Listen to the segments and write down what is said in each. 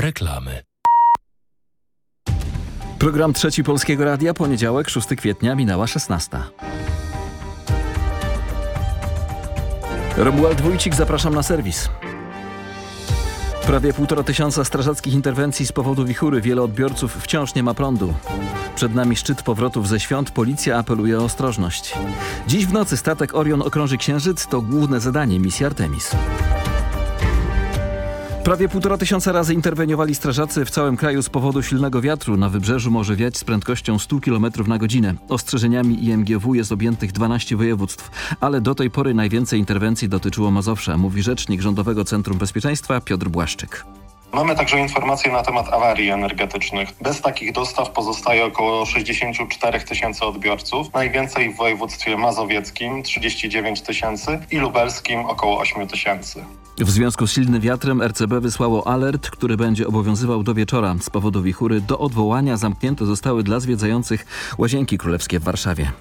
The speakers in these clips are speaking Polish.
Reklamy. Program Trzeci Polskiego Radia, poniedziałek, 6 kwietnia, minęła 16. Romuald Wójcik, zapraszam na serwis. Prawie półtora tysiąca strażackich interwencji z powodu wichury. Wiele odbiorców wciąż nie ma prądu. Przed nami szczyt powrotów ze świąt. Policja apeluje o ostrożność. Dziś w nocy statek Orion okrąży Księżyc. To główne zadanie misji Artemis. Prawie półtora tysiąca razy interweniowali strażacy w całym kraju z powodu silnego wiatru. Na wybrzeżu może wiać z prędkością 100 km na godzinę. Ostrzeżeniami IMGW jest objętych 12 województw, ale do tej pory najwięcej interwencji dotyczyło Mazowsza, mówi rzecznik Rządowego Centrum Bezpieczeństwa Piotr Błaszczyk. Mamy także informacje na temat awarii energetycznych. Bez takich dostaw pozostaje około 64 tysięcy odbiorców. Najwięcej w województwie mazowieckim 39 tysięcy i lubelskim około 8 tysięcy. W związku z silnym wiatrem RCB wysłało alert, który będzie obowiązywał do wieczora. Z powodu wichury do odwołania zamknięte zostały dla zwiedzających Łazienki Królewskie w Warszawie.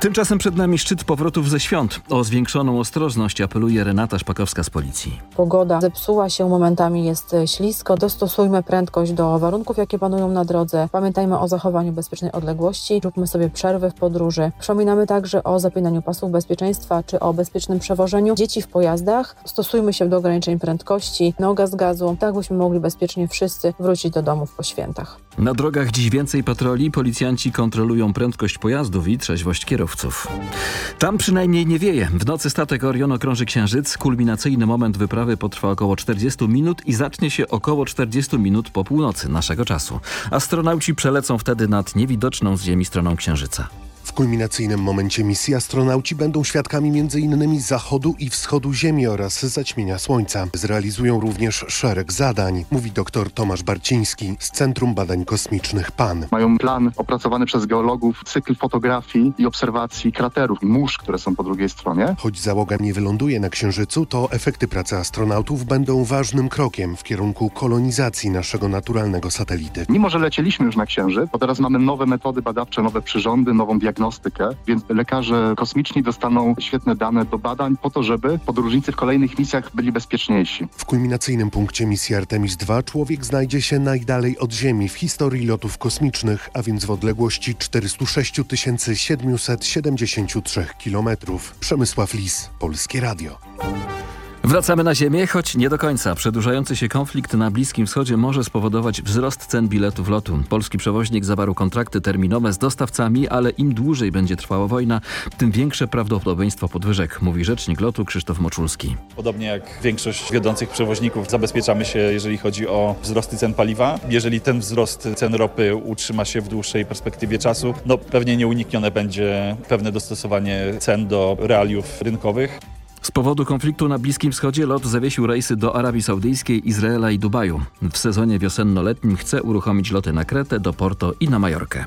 Tymczasem przed nami szczyt powrotów ze świąt. O zwiększoną ostrożność apeluje Renata Szpakowska z Policji. Pogoda zepsuła się, momentami jest ślisko. Dostosujmy prędkość do warunków, jakie panują na drodze. Pamiętajmy o zachowaniu bezpiecznej odległości. Róbmy sobie przerwy w podróży. Przypominamy także o zapinaniu pasów bezpieczeństwa czy o bezpiecznym przewożeniu dzieci w pojazdach. Stosujmy się do ograniczeń prędkości, noga z gazu, tak byśmy mogli bezpiecznie wszyscy wrócić do domów po świętach. Na drogach dziś więcej patroli, policjanci kontrolują prędkość pojazdów i trzeźwość kierowców. Tam przynajmniej nie wieje. W nocy statek Orion okrąży Księżyc. Kulminacyjny moment wyprawy potrwa około 40 minut i zacznie się około 40 minut po północy naszego czasu. Astronauci przelecą wtedy nad niewidoczną z Ziemi stroną Księżyca. W kulminacyjnym momencie misji astronauci będą świadkami m.in. zachodu i wschodu Ziemi oraz zaćmienia Słońca. Zrealizują również szereg zadań, mówi dr Tomasz Barciński z Centrum Badań Kosmicznych PAN. Mają plan opracowany przez geologów, cykl fotografii i obserwacji kraterów i mórz, które są po drugiej stronie. Choć załoga nie wyląduje na Księżycu, to efekty pracy astronautów będą ważnym krokiem w kierunku kolonizacji naszego naturalnego satelity. Mimo, że lecieliśmy już na Księżyc, to teraz mamy nowe metody badawcze, nowe przyrządy, nową diagnostykę, więc lekarze kosmiczni dostaną świetne dane do badań po to, żeby podróżnicy w kolejnych misjach byli bezpieczniejsi. W kulminacyjnym punkcie misji Artemis II człowiek znajdzie się najdalej od Ziemi w historii lotów kosmicznych, a więc w odległości 406 773 km. Przemysław Lis, Polskie Radio. Wracamy na Ziemię, choć nie do końca. Przedłużający się konflikt na Bliskim Wschodzie może spowodować wzrost cen biletów lotu. Polski przewoźnik zawarł kontrakty terminowe z dostawcami, ale im dłużej będzie trwała wojna, tym większe prawdopodobieństwo podwyżek, mówi rzecznik lotu Krzysztof Moczulski. Podobnie jak większość wiodących przewoźników zabezpieczamy się, jeżeli chodzi o wzrosty cen paliwa. Jeżeli ten wzrost cen ropy utrzyma się w dłuższej perspektywie czasu, no pewnie nieuniknione będzie pewne dostosowanie cen do realiów rynkowych. Z powodu konfliktu na Bliskim Wschodzie LOT zawiesił rejsy do Arabii Saudyjskiej, Izraela i Dubaju. W sezonie wiosenno-letnim chce uruchomić loty na Kretę, do Porto i na Majorkę.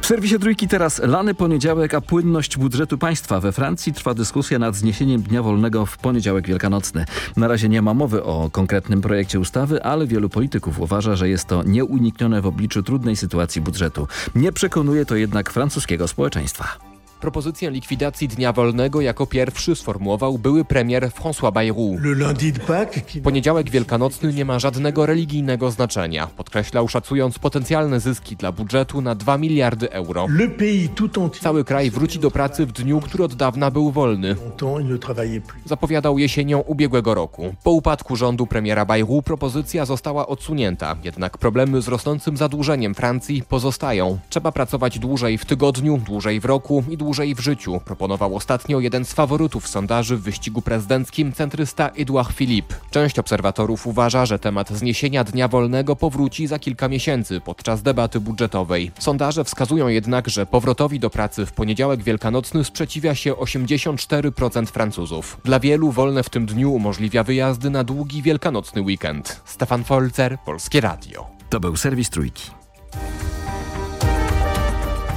W serwisie Trójki teraz lany poniedziałek, a płynność budżetu państwa. We Francji trwa dyskusja nad zniesieniem dnia wolnego w poniedziałek wielkanocny. Na razie nie ma mowy o konkretnym projekcie ustawy, ale wielu polityków uważa, że jest to nieuniknione w obliczu trudnej sytuacji budżetu. Nie przekonuje to jednak francuskiego społeczeństwa. Propozycję likwidacji Dnia Wolnego jako pierwszy sformułował były premier François Bayrou. Poniedziałek wielkanocny nie ma żadnego religijnego znaczenia, podkreślał szacując potencjalne zyski dla budżetu na 2 miliardy euro. Cały kraj wróci do pracy w dniu, który od dawna był wolny. Zapowiadał jesienią ubiegłego roku. Po upadku rządu premiera Bayrou propozycja została odsunięta, jednak problemy z rosnącym zadłużeniem Francji pozostają. Trzeba pracować dłużej w tygodniu, dłużej w roku i dłużej w życiu, proponował ostatnio jeden z faworytów sondaży w wyścigu prezydenckim centrysta Edouard Philippe. Część obserwatorów uważa, że temat zniesienia dnia wolnego powróci za kilka miesięcy podczas debaty budżetowej. Sondaże wskazują jednak, że powrotowi do pracy w poniedziałek wielkanocny sprzeciwia się 84% Francuzów. Dla wielu wolne w tym dniu umożliwia wyjazdy na długi wielkanocny weekend. Stefan Folzer, Polskie Radio. To był serwis Trójki.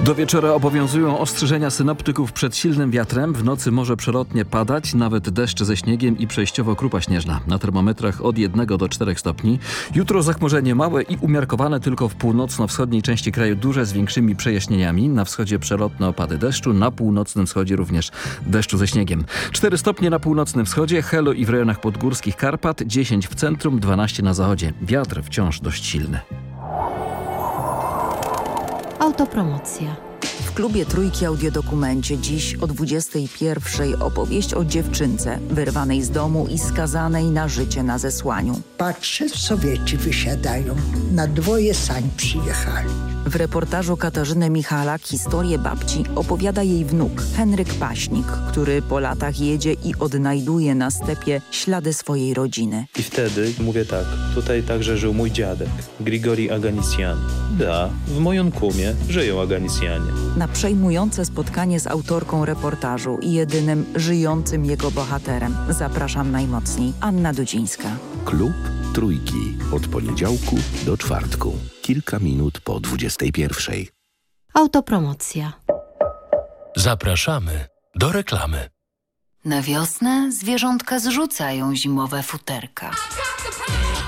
Do wieczora obowiązują ostrzeżenia synoptyków przed silnym wiatrem. W nocy może przelotnie padać, nawet deszcz ze śniegiem i przejściowo krupa śnieżna. Na termometrach od 1 do 4 stopni. Jutro zachmurzenie małe i umiarkowane tylko w północno-wschodniej części kraju duże z większymi przejaśnieniami. Na wschodzie przelotne opady deszczu, na północnym wschodzie również deszczu ze śniegiem. 4 stopnie na północnym wschodzie, Helo i w rejonach podgórskich Karpat, 10 w centrum, 12 na zachodzie. Wiatr wciąż dość silny. Autopromocja. W klubie Trójki Audiodokumencie dziś o 21 opowieść o dziewczynce wyrwanej z domu i skazanej na życie na zesłaniu. Patrzę, Sowieci wysiadają. Na dwoje sań przyjechali. W reportażu Katarzyny Michalak historię babci opowiada jej wnuk Henryk Paśnik, który po latach jedzie i odnajduje na stepie ślady swojej rodziny. I wtedy mówię tak, tutaj także żył mój dziadek, Grigori Aganisian. Da, w Mojonkumie żyją Aganisjanie. Na przejmujące spotkanie z autorką reportażu i jedynym żyjącym jego bohaterem zapraszam najmocniej Anna Dudzińska. Klub Trójki. Od poniedziałku do czwartku. Kilka minut po 21. Autopromocja. Zapraszamy do reklamy. Na wiosnę zwierzątka zrzucają zimowe futerka.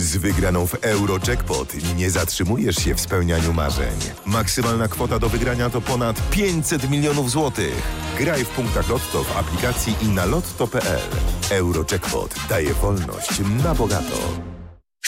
Z wygraną w Eurojackpot nie zatrzymujesz się w spełnianiu marzeń. Maksymalna kwota do wygrania to ponad 500 milionów złotych. Graj w punktach Lotto w aplikacji i na lotto.pl. Eurojackpot daje wolność na bogato.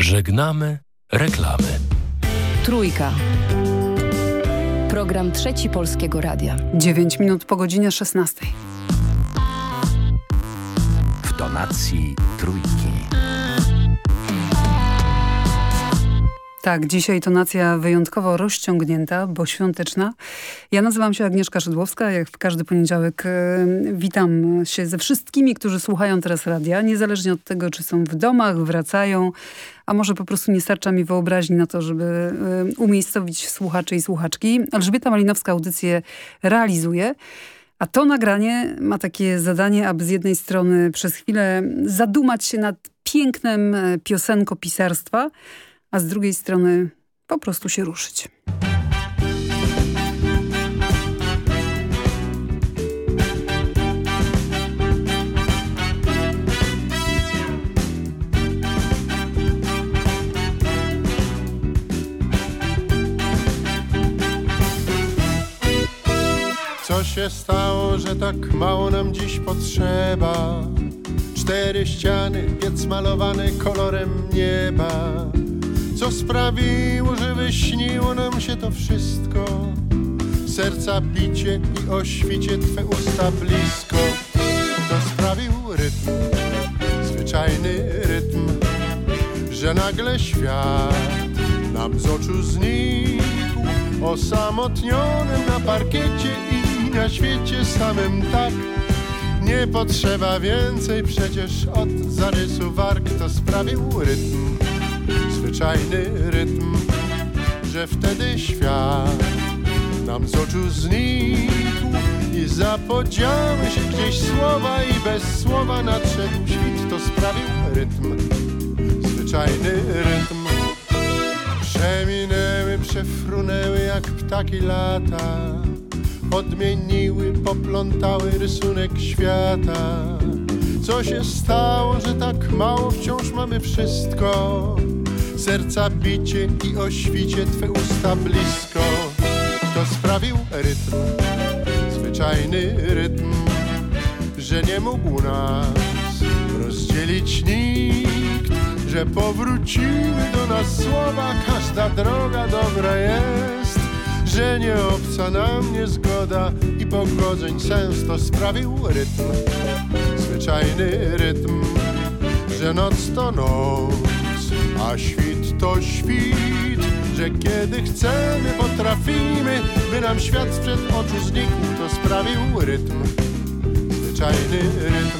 Żegnamy reklamy. Trójka. Program Trzeci Polskiego Radia. 9 minut po godzinie 16. W tonacji trójki. Tak, dzisiaj tonacja wyjątkowo rozciągnięta, bo świąteczna. Ja nazywam się Agnieszka Szydłowska. Jak w każdy poniedziałek e, witam się ze wszystkimi, którzy słuchają teraz radia. Niezależnie od tego, czy są w domach, wracają, a może po prostu nie starcza mi wyobraźni na to, żeby e, umiejscowić słuchaczy i słuchaczki. Elżbieta Malinowska audycję realizuje. A to nagranie ma takie zadanie, aby z jednej strony przez chwilę zadumać się nad pięknem e, piosenkopisarstwa, a z drugiej strony po prostu się ruszyć. Co się stało, że tak mało nam dziś potrzeba? Cztery ściany, piec malowany kolorem nieba Co sprawiło, że wyśniło nam się to wszystko. Serca bicie i o świcie Twe usta blisko. To sprawił rytm, zwyczajny rytm Że nagle świat nam z oczu znikł. Osamotnionym na parkiecie i na świecie samym tak. Nie potrzeba więcej przecież od zarysu warg. To sprawił rytm, zwyczajny rytm, że wtedy świat nam z oczu znikł i zapodziały się gdzieś słowa i bez słowa nadszedł świt, to sprawił rytm, zwyczajny rytm. Przeminęły, przefrunęły jak ptaki lata odmieniły, poplątały rysunek świata. Co się stało, że tak mało wciąż mamy wszystko? Serca bicie i o świcie Twe usta blisko. To sprawił rytm, zwyczajny rytm, że nie mógł nas rozdzielić nikt, że powróciły do nas słowa, każda droga dobra jest że nie obca nam niezgoda i pogodzeń sens to sprawił rytm, zwyczajny rytm, że noc to noc, a świt to świt, że kiedy chcemy potrafimy, by nam świat sprzed oczu znikł, to sprawił rytm, zwyczajny rytm.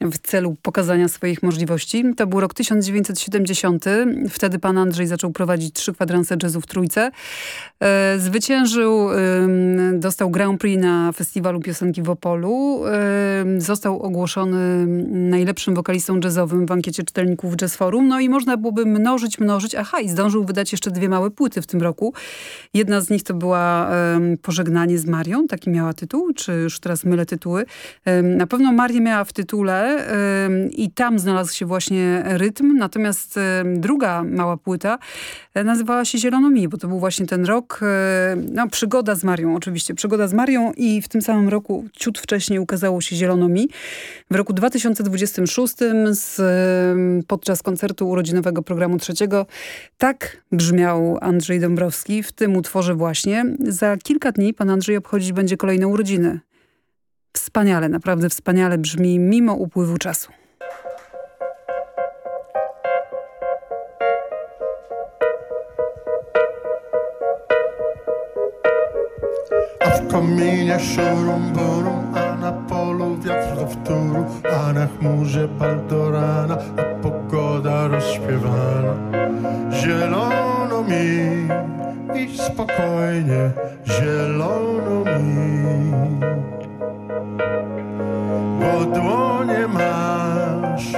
w celu pokazania swoich możliwości. To był rok 1970. Wtedy pan Andrzej zaczął prowadzić trzy kwadranse jazzu w Trójce. E, zwyciężył, dostał Grand Prix na festiwalu piosenki w Opolu. Został ogłoszony najlepszym wokalistą jazzowym w ankiecie czytelników Jazz Forum. No i można byłoby mnożyć, mnożyć. Aha, i zdążył wydać jeszcze dwie małe płyty w tym roku. Jedna z nich to była Pożegnanie z Marią. Taki miała tytuł, czy już teraz mylę tytuły. Na pewno Marię miała w tytule i tam znalazł się właśnie rytm. Natomiast druga mała płyta nazywała się Zielono Mi, bo to był właśnie ten rok, e, no przygoda z Marią oczywiście, przygoda z Marią i w tym samym roku, ciut wcześniej ukazało się Zielono Mi. W roku 2026 z, podczas koncertu urodzinowego programu trzeciego tak brzmiał Andrzej Dąbrowski w tym utworze właśnie. Za kilka dni pan Andrzej obchodzić będzie kolejne urodziny. Wspaniale, naprawdę wspaniale brzmi mimo upływu czasu. Kominie szurum burum, a na polu wiatr do wtóru, a na chmurze baldorana, a pogoda rozśpiewana. Zielono mi i spokojnie, zielono mi. Bo dłonie masz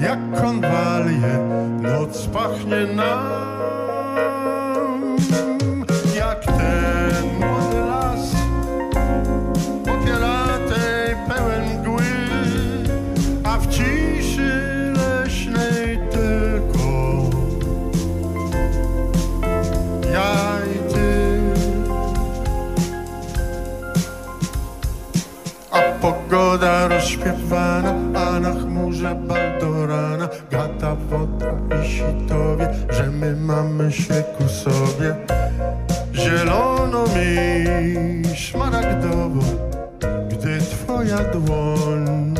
jak konwalie, noc pachnie nam pogoda rozśpiewana, a na chmurze baldorana Gata woda i sitowie, że my mamy się ku sobie. Zielono mi, szmaragdowo, gdy twoja dłoń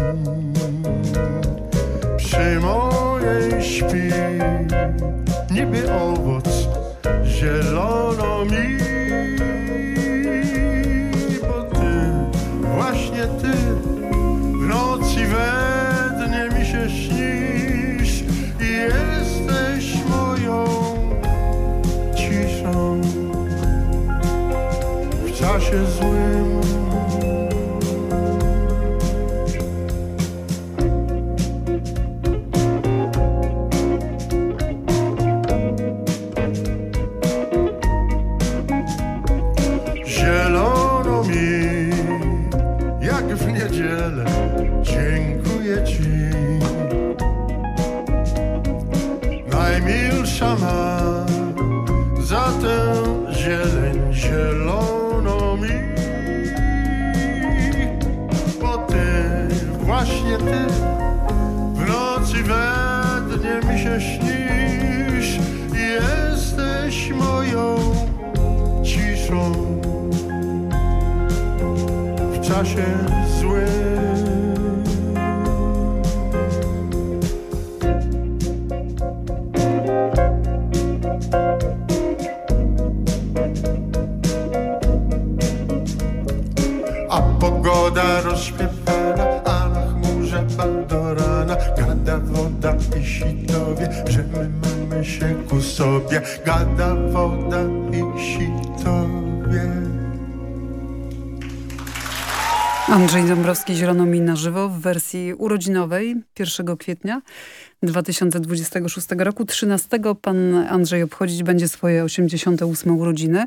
Przy mojej śpi, niby owoc, zielono mi w czasie wersji urodzinowej 1 kwietnia 2026 roku. 13 pan Andrzej obchodzić będzie swoje 88 urodziny.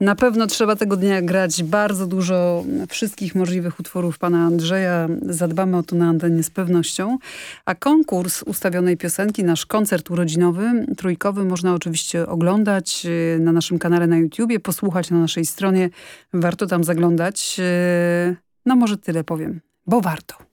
Na pewno trzeba tego dnia grać bardzo dużo wszystkich możliwych utworów pana Andrzeja. Zadbamy o to na antenie z pewnością. A konkurs ustawionej piosenki, nasz koncert urodzinowy, trójkowy, można oczywiście oglądać y, na naszym kanale na YouTubie, posłuchać na naszej stronie. Warto tam zaglądać. Y, no może tyle powiem, bo warto.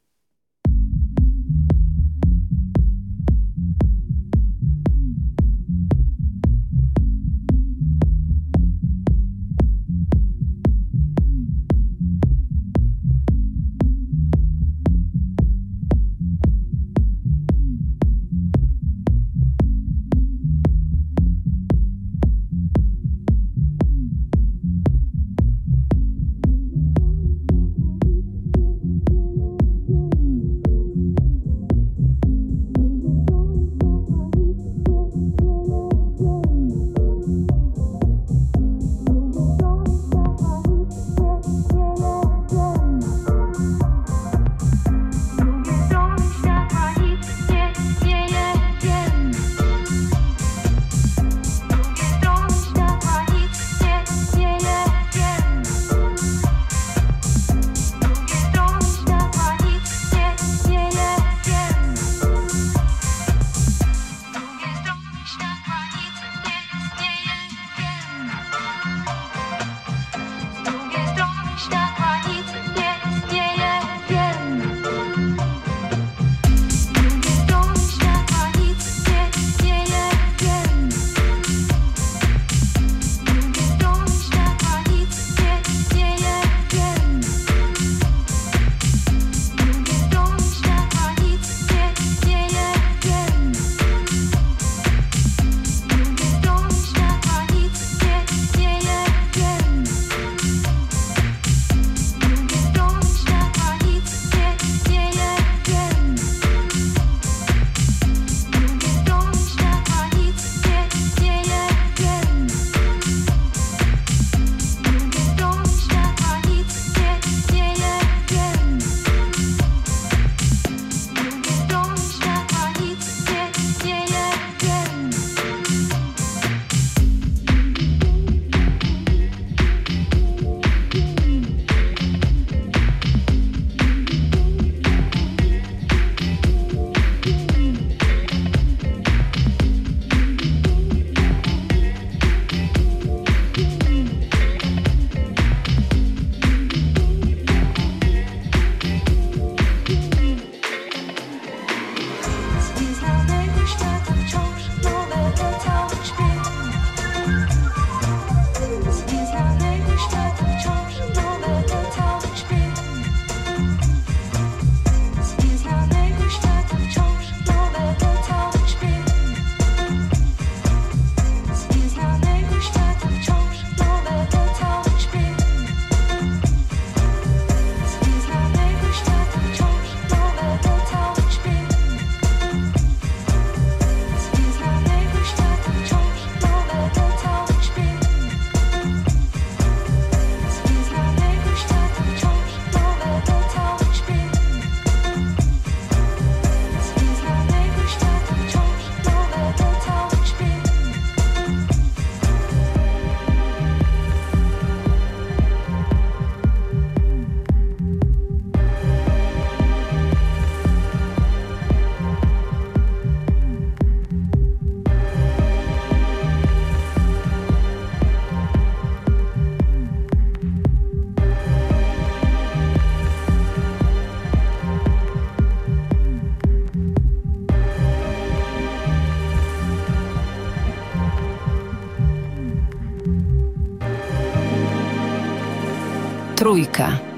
Trójka.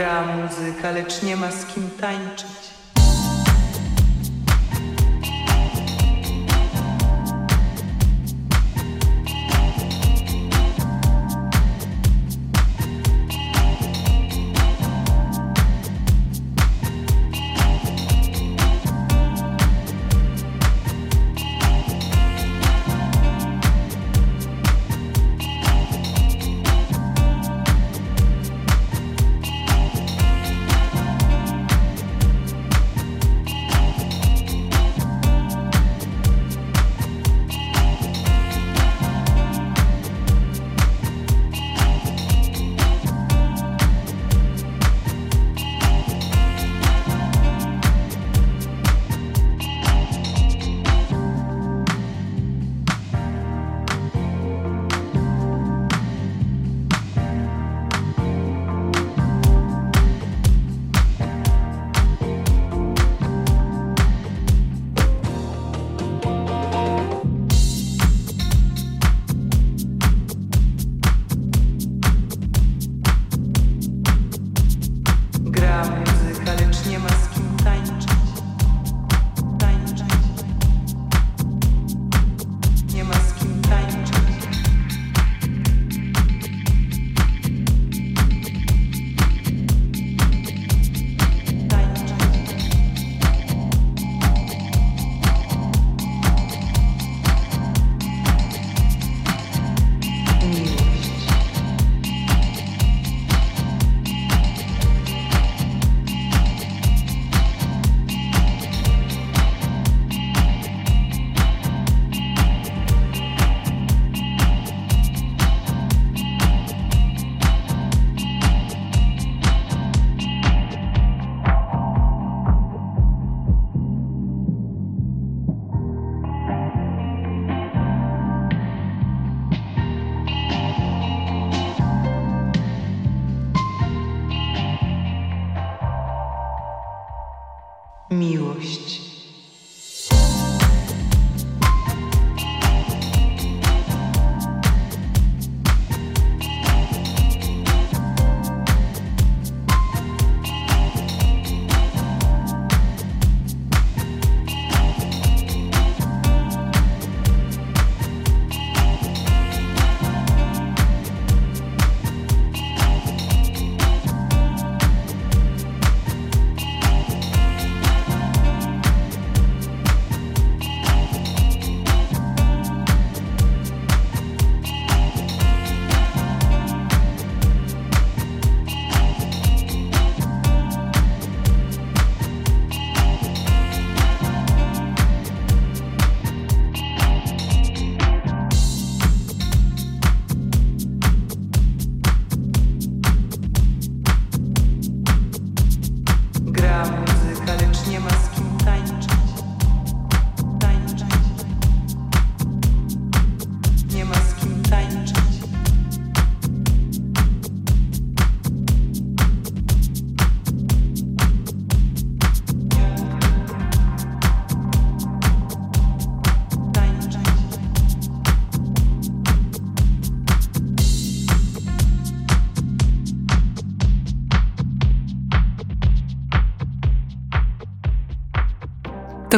Gra muzyka, lecz nie ma z kim tańczyć.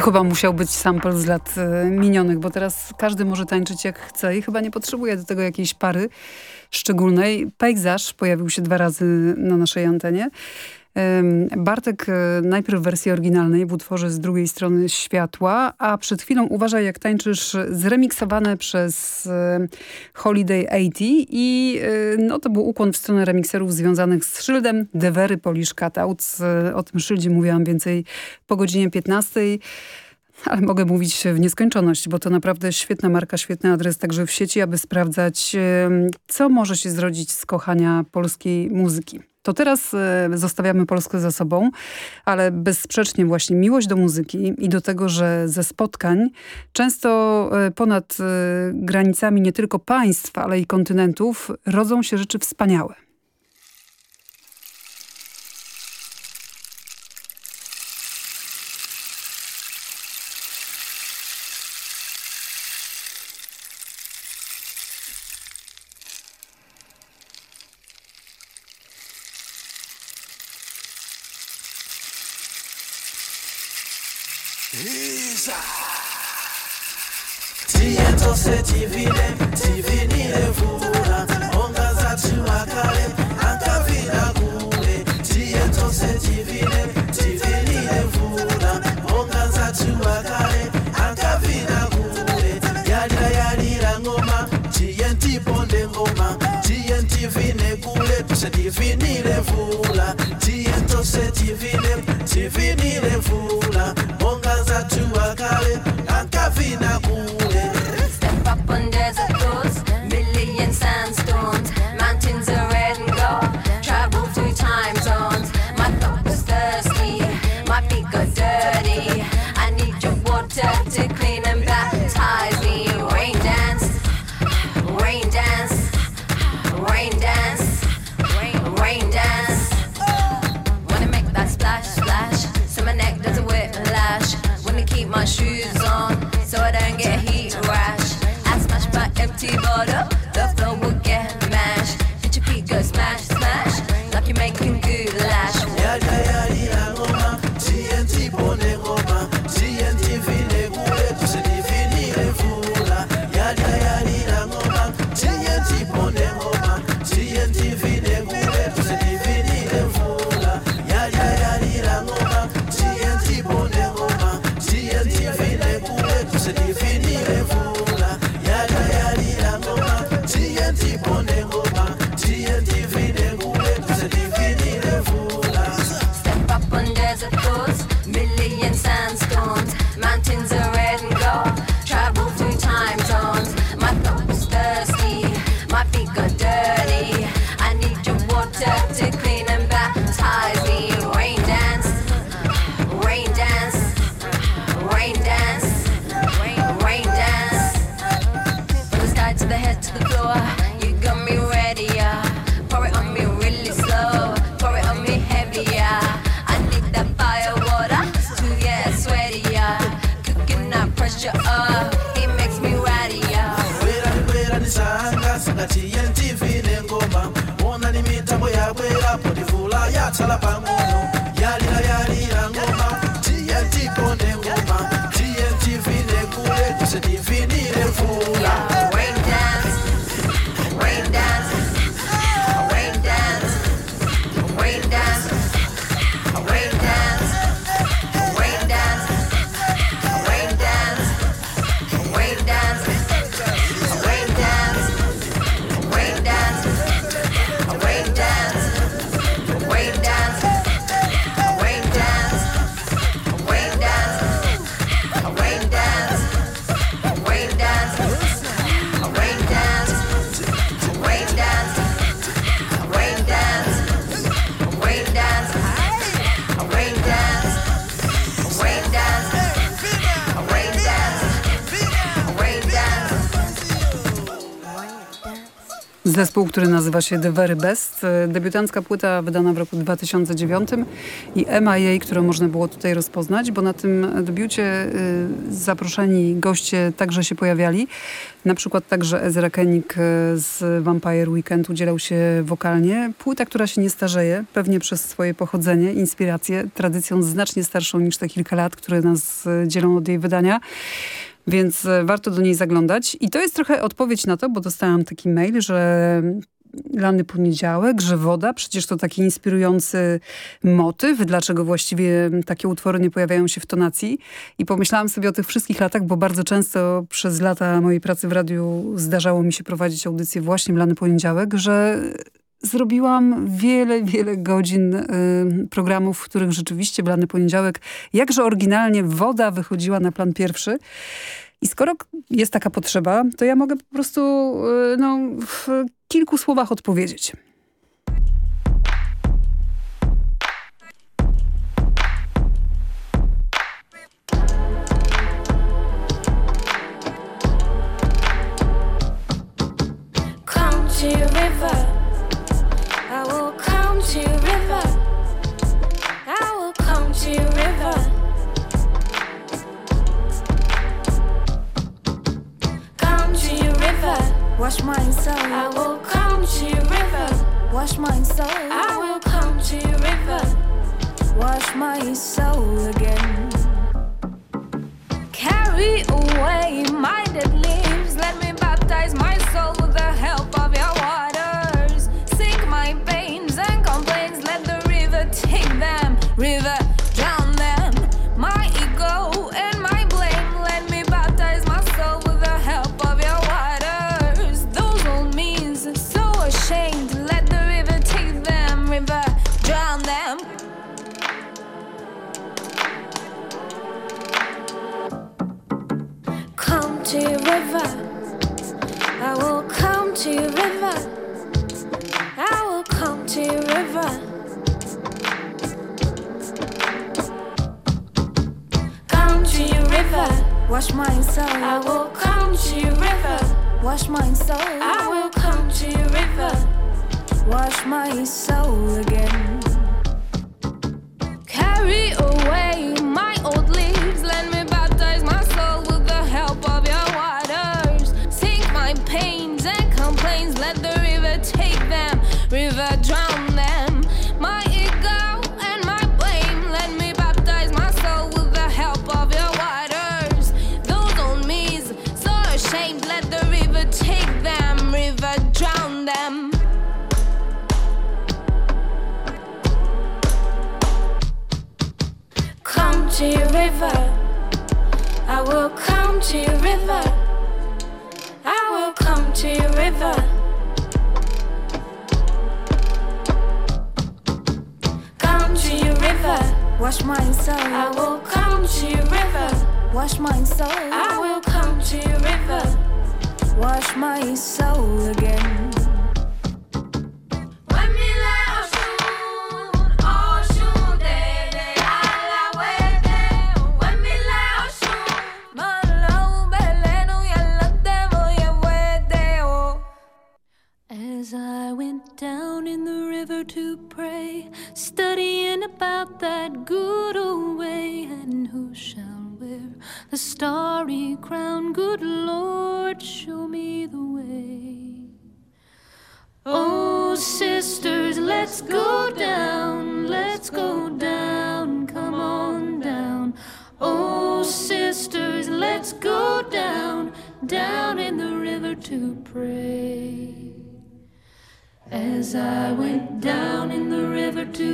Chyba musiał być sample z lat e, minionych, bo teraz każdy może tańczyć jak chce i chyba nie potrzebuje do tego jakiejś pary szczególnej. Pejzaż pojawił się dwa razy na naszej antenie. Bartek e, najpierw w wersji oryginalnej w utworze z drugiej strony światła, a przed chwilą uważaj jak tańczysz zremiksowane przez e, Holiday 80 i no to był ukłon w stronę remikserów związanych z szyldem Devery Polish Cutouts. O tym szyldzie mówiłam więcej po godzinie 15. Ale mogę mówić w nieskończoność, bo to naprawdę świetna marka, świetny adres także w sieci, aby sprawdzać, co może się zrodzić z kochania polskiej muzyki. To teraz e, zostawiamy Polskę za sobą, ale bezsprzecznie właśnie miłość do muzyki i do tego, że ze spotkań często e, ponad e, granicami nie tylko państw, ale i kontynentów rodzą się rzeczy wspaniałe. tive me levou. Zespół, który nazywa się The Very Best. E, Debiutancka płyta wydana w roku 2009 i MIA, którą można było tutaj rozpoznać, bo na tym debiucie y, zaproszeni goście także się pojawiali. Na przykład także Ezra Koenig y, z Vampire Weekend udzielał się wokalnie. Płyta, która się nie starzeje, pewnie przez swoje pochodzenie, inspirację, tradycją znacznie starszą niż te kilka lat, które nas dzielą od jej wydania. Więc e, warto do niej zaglądać. I to jest trochę odpowiedź na to, bo dostałam taki mail, że lany poniedziałek, że woda, przecież to taki inspirujący motyw, dlaczego właściwie takie utwory nie pojawiają się w tonacji. I pomyślałam sobie o tych wszystkich latach, bo bardzo często przez lata mojej pracy w radiu zdarzało mi się prowadzić audycję właśnie w lany poniedziałek, że zrobiłam wiele, wiele godzin y, programów, w których rzeczywiście w lany poniedziałek jakże oryginalnie woda wychodziła na plan pierwszy. I skoro jest taka potrzeba, to ja mogę po prostu y, no, w kilku słowach odpowiedzieć. Come to your river. Wash my soul. I will come to your river. Wash my soul. I will come to your river. Wash my soul again. Carry away my dead river. Wash my soul. I will come to your river. Wash my soul. I will come to your river. Wash my soul again. Wash my soul. I will come to your river. Wash my soul. I will come to your river. Wash my soul again. As I went down in the river to pray, singing about that good old way, and who shall wear the starry crown? Good Lord, show me the way. Oh, sisters, let's go down, let's go down, come on down. Oh, sisters, let's go down, down in the river to pray. As I went down in the river to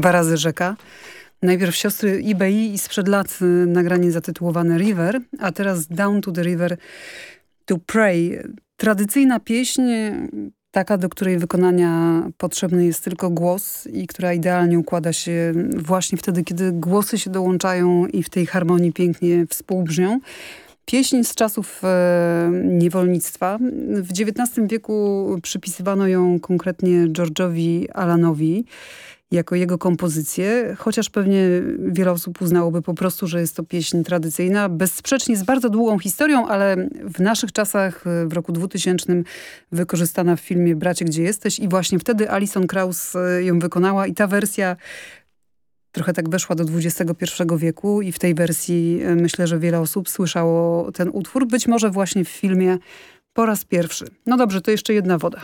Dwa razy rzeka. Najpierw siostry eBay i sprzed lat y, nagranie zatytułowane River, a teraz Down to the River to Pray. Tradycyjna pieśń, taka do której wykonania potrzebny jest tylko głos i która idealnie układa się właśnie wtedy, kiedy głosy się dołączają i w tej harmonii pięknie współbrzmią. Pieśń z czasów e, niewolnictwa. W XIX wieku przypisywano ją konkretnie George'owi Alanowi jako jego kompozycję, chociaż pewnie wiele osób uznałoby po prostu, że jest to pieśń tradycyjna, bezsprzecznie z bardzo długą historią, ale w naszych czasach, w roku 2000 wykorzystana w filmie Bracie, gdzie jesteś i właśnie wtedy Alison Krauss ją wykonała i ta wersja trochę tak weszła do XXI wieku i w tej wersji e, myślę, że wiele osób słyszało ten utwór, być może właśnie w filmie po raz pierwszy. No dobrze, to jeszcze jedna woda.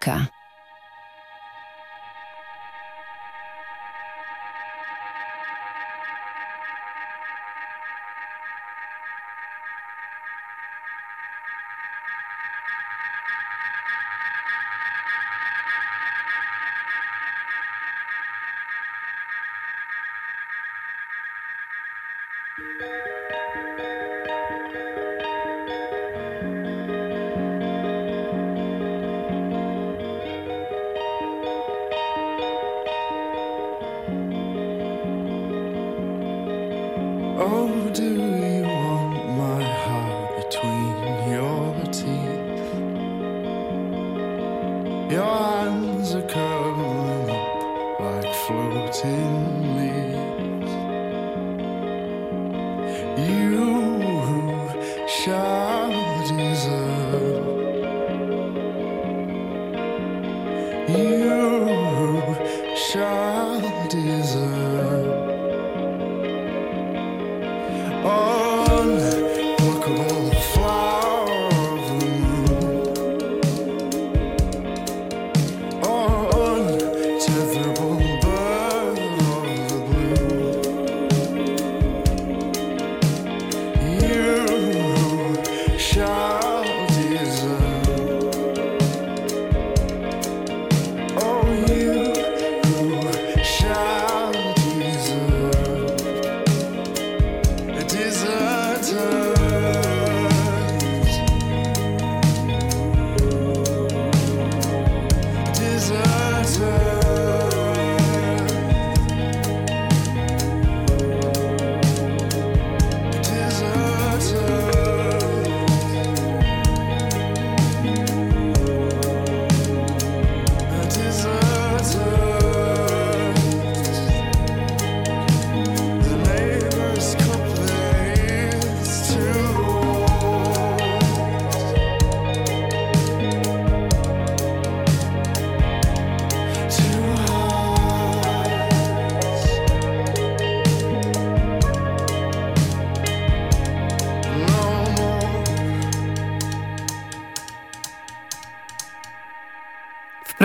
Вика.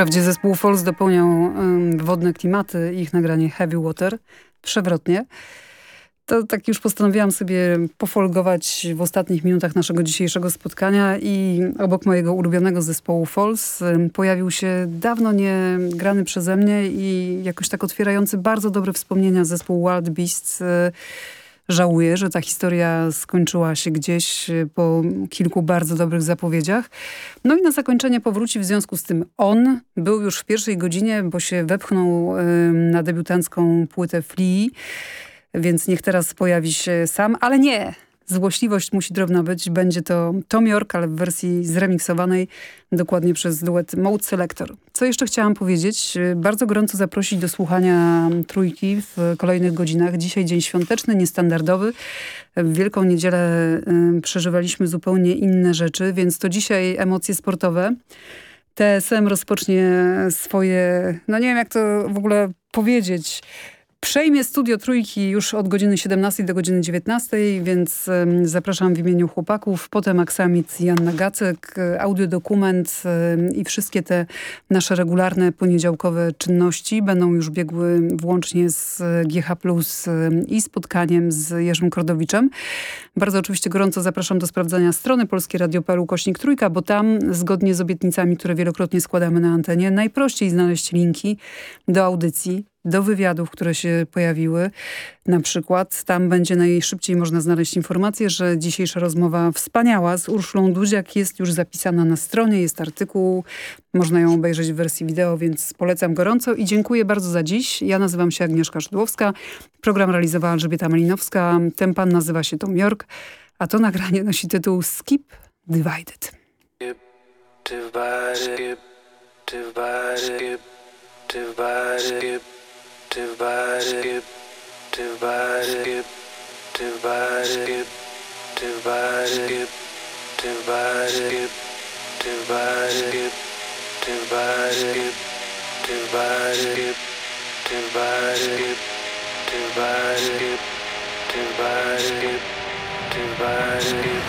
Wprawdzie zespół Falls dopełniał wodne klimaty ich nagranie Heavy Water przewrotnie. To tak już postanowiłam sobie pofolgować w ostatnich minutach naszego dzisiejszego spotkania i obok mojego ulubionego zespołu Falls pojawił się dawno nie grany przeze mnie i jakoś tak otwierający bardzo dobre wspomnienia zespół Wild Beasts żałuję, że ta historia skończyła się gdzieś e, po kilku bardzo dobrych zapowiedziach. No i na zakończenie powróci w związku z tym on. Był już w pierwszej godzinie, bo się wepchnął na debiutancką płytę Flea, więc niech teraz pojawi się sam, ale nie, Złośliwość musi drobna być. Będzie to Tom York, ale w wersji zremiksowanej dokładnie przez duet Mode Selector. Co jeszcze chciałam powiedzieć? Bardzo gorąco zaprosić do słuchania Trójki w kolejnych godzinach. Dzisiaj dzień świąteczny, niestandardowy. W Wielką Niedzielę przeżywaliśmy zupełnie inne rzeczy, więc to dzisiaj emocje sportowe. TSM rozpocznie swoje, no nie wiem jak to w ogóle powiedzieć, przejmie studio Trójki już od godziny 17 do godziny 19, więc zapraszam w imieniu chłopaków. Potem Aksamit Janna Gacek, audiodokument um, i wszystkie te nasze regularne poniedziałkowe czynności będą już biegły włącznie z GH i spotkaniem z Jerzym Kordowiczem. Bardzo oczywiście gorąco zapraszam do sprawdzania strony Polskie Radio.pl kośnik Trójka, bo tam zgodnie z obietnicami, które wielokrotnie składamy na antenie, najprościej znaleźć linki do audycji do wywiadów, które się pojawiły. Na przykład tam będzie najszybciej można znaleźć informację, że dzisiejsza rozmowa wspaniała z Urszulą Duziak jest już zapisana na stronie, jest artykuł, można ją obejrzeć w wersji wideo, więc polecam gorąco i dziękuję bardzo za dziś. Ja nazywam się Agnieszka Szydłowska, program realizowała Elżbieta Malinowska, ten pan nazywa się Tom York, a to nagranie nosi tytuł Skip Divided. Divided, divided, divided. Divided, divided, divided, divided, divided, divided, divided, divided, divided, divided, divided, divided.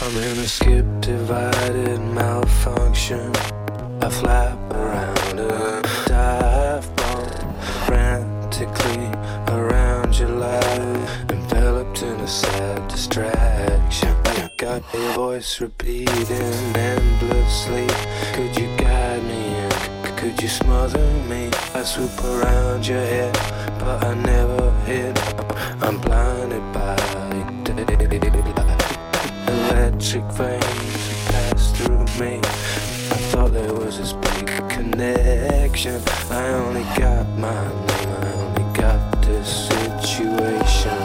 I'm in a skip divided malfunction. I flap around a sad distraction. I got your voice repeating endlessly. Could you guide me in? Could you smother me? I swoop around your head, but I never hit. I'm blinded by electric veins pass through me. I thought there was this big connection. I only got my name, I only got this situation.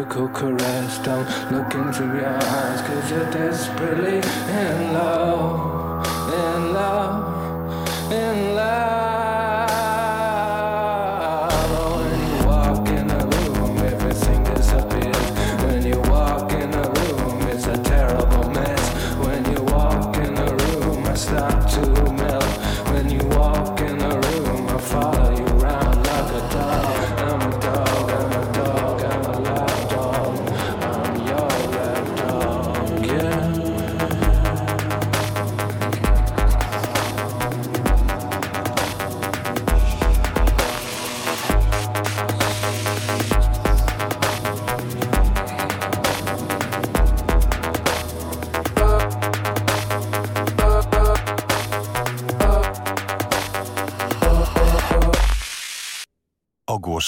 Elliptical caress. Don't look into your eyes, cause you're desperately in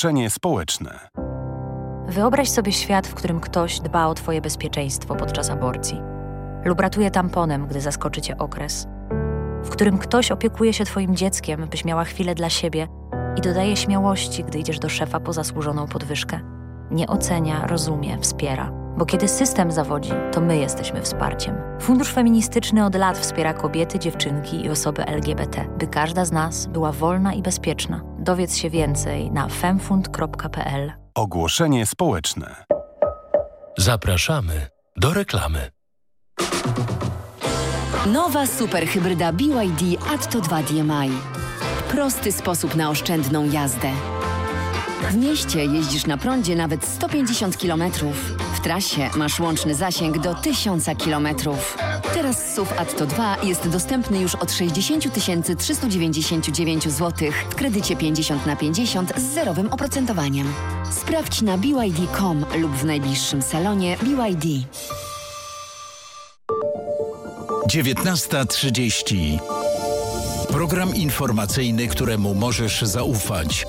Ogłoszenie społeczne. Wyobraź sobie świat, w którym ktoś dba o Twoje bezpieczeństwo podczas aborcji lub ratuje tamponem, gdy zaskoczy Cię okres, w którym ktoś opiekuje się Twoim dzieckiem, byś miała chwilę dla siebie i dodaje śmiałości, gdy idziesz do szefa po zasłużoną podwyżkę. Nie ocenia, rozumie, wspiera. Bo kiedy system zawodzi, to my jesteśmy wsparciem. Fundusz Feministyczny od lat wspiera kobiety, dziewczynki i osoby LGBT, by każda z nas była wolna i bezpieczna. Dowiedz się więcej na femfund.pl. Ogłoszenie społeczne. Zapraszamy do reklamy. Nowa superhybryda BYD Atto 2 DMI. Prosty sposób na oszczędną jazdę. W mieście jeździsz na prądzie nawet 150 km. Trasie masz łączny zasięg do 1000 km. Teraz SUV Atto 2 jest dostępny już od 60 399 zł w kredycie 50 na 50 z zerowym oprocentowaniem. Sprawdź na BYD.com lub w najbliższym salonie BYD. 19.30. Program informacyjny, któremu możesz zaufać.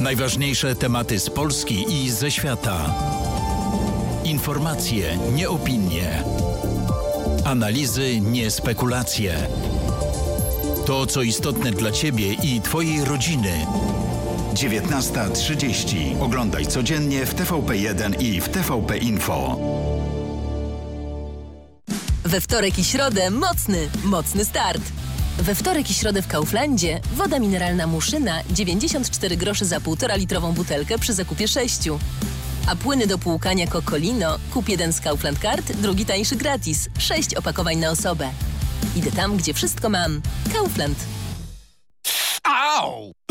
Najważniejsze tematy z Polski i ze świata. Informacje, nie opinie. Analizy, nie spekulacje. To, co istotne dla Ciebie i Twojej rodziny. 19.30. Oglądaj codziennie w TVP1 i w TVP Info. We wtorek i środę mocny, mocny start. We wtorek i środę w Kauflandzie woda mineralna Muszyna 94 groszy za 1,5 litrową butelkę przy zakupie 6. A płyny do płukania Cocolino kup jeden z Kaufland Card, drugi tańszy gratis. 6 opakowań na osobę. Idę tam, gdzie wszystko mam. Kaufland.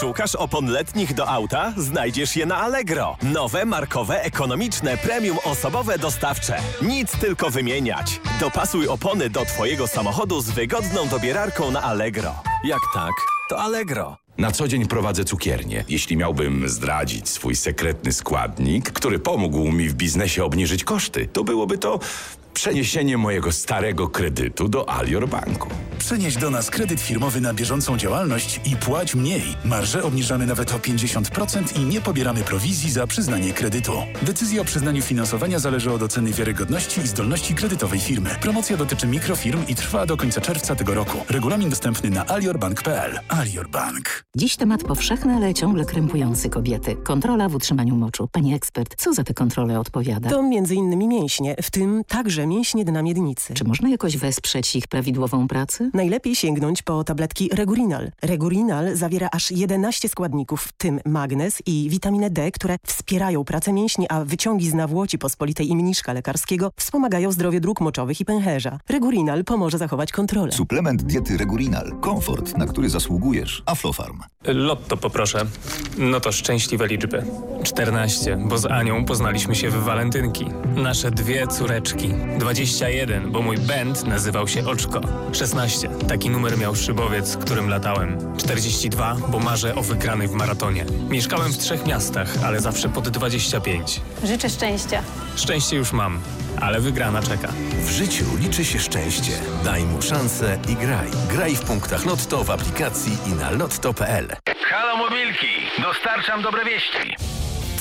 Szukasz opon letnich do auta? Znajdziesz je na Allegro. Nowe, markowe, ekonomiczne, premium osobowe dostawcze. Nic tylko wymieniać. Dopasuj opony do Twojego samochodu z wygodną dobierarką na Allegro. Jak tak, to Allegro. Na co dzień prowadzę cukiernię. Jeśli miałbym zdradzić swój sekretny składnik, który pomógł mi w biznesie obniżyć koszty, to byłoby to przeniesienie mojego starego kredytu do Alior Banku. Przenieś do nas kredyt firmowy na bieżącą działalność i płać mniej. Marże obniżamy nawet o 50% i nie pobieramy prowizji za przyznanie kredytu. Decyzja o przyznaniu finansowania zależy od oceny wiarygodności i zdolności kredytowej firmy. Promocja dotyczy mikrofirm i trwa do końca czerwca tego roku. Regulamin dostępny na aliorbank.pl. Alior Bank. Dziś temat powszechny, ale ciągle krępujący kobiety. Kontrola w utrzymaniu moczu. Pani ekspert, co za tę kontrolę odpowiada? To między innymi mięśnie, w tym także mięśnie dna miednicy. Czy można jakoś wesprzeć ich prawidłową pracę? Najlepiej sięgnąć po tabletki Regurinal. Regurinal zawiera aż 11 składników, w tym magnez i witaminę D, które wspierają pracę mięśni, a wyciągi z nawłoci pospolitej i mniszka lekarskiego wspomagają zdrowie dróg moczowych i pęcherza. Regurinal pomoże zachować kontrolę. Suplement diety Regurinal. Komfort, na który zasługujesz. Aflofarm. Lotto poproszę. No to szczęśliwe liczby. 14, bo z Anią poznaliśmy się w walentynki. Nasze dwie córeczki. 21, bo mój band nazywał się Oczko. 16, taki numer miał szybowiec, którym latałem. 42, bo marzę o wygranej w maratonie. Mieszkałem w trzech miastach, ale zawsze pod 25. Życzę szczęścia. Szczęście już mam, ale wygrana czeka. W życiu liczy się szczęście. Daj mu szansę i graj. Graj w punktach Lotto w aplikacji i na lotto.pl. Halo Mobilki, dostarczam dobre wieści.